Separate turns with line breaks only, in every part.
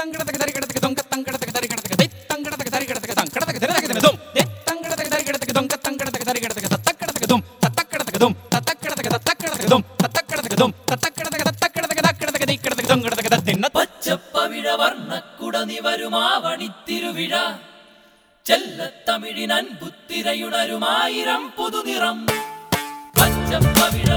തങ്കടതക തരികിടതക ദൊങ്ക തങ്കടതക തരികിടതക ദൈ തങ്കടതക തരികിടതക തങ്കടതക തരികിടതക ദും ദൈ തങ്കടതക തരികിടതക ദൊങ്ക തങ്കടതക തരികിടതക തത്തക്കടതക ദും തത്തക്കടതക ദും തത്തക്കടതക തത്തക്കടതക ദും തത്തക്കടതക ദും തത്തക്കടതക തത്തക്കടതക തക്കടതക ദൈക്കടതക ദൊങ്കടതക തത്തിന്ന
പച്ചപ്പവിഴ വർണക്കുട നിവരുമാവണിത്തിരുവിഴ ചെല്ലത്തമിഴിനൻ പുത്തിരയുണരുമായിരം പുതുനിറം. പച്ചപ്പവിഴ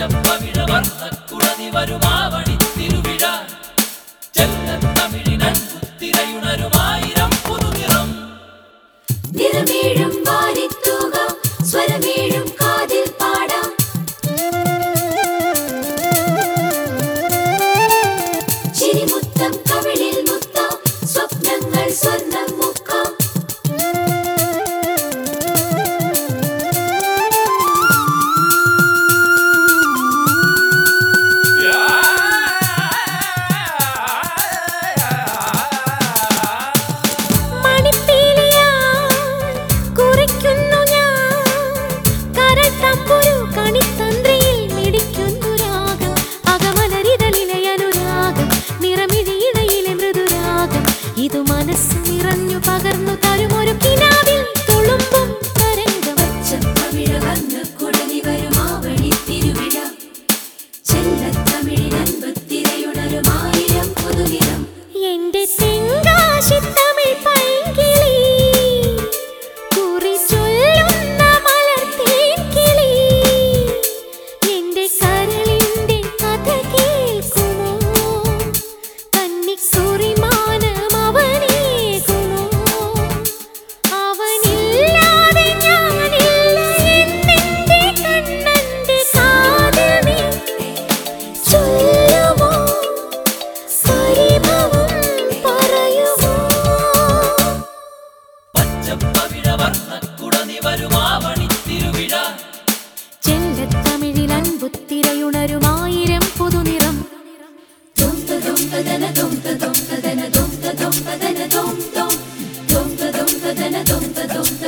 പച്ചപ്പവിഴ വർണക്കുട നിവരുമാവണിത്തിരുവിഴ ചെല്ലത്തമിഴിനൻ കുത്തിരയുണരുമായിരം പുതുനിറം.
നിറമേഴും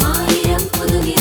மாயம் புதுவி